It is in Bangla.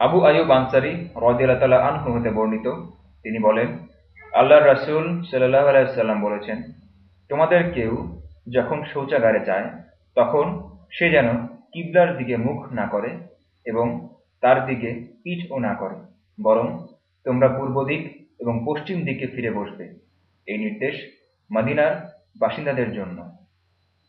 আবু আয়ুব আনসারি রদিয়াল্লাহ আনহু হতে বর্ণিত। তিনি বলেন আল্লাহ রাসুল সাল্লাহ আলাইহি সাল্লাম বলেছেন, তোমাদের কেউ যখন শৌচাগারে যায়, তখন সে যেন কিবলার দিকে মুখ না করে এবং তার দিকে পিঠও না করে, বরং তোমরা পূর্ব দিক এবং পশ্চিম দিকে ফিরে বসবে। এই নির্দেশ মদিনার বাসিন্দাদের জন্য।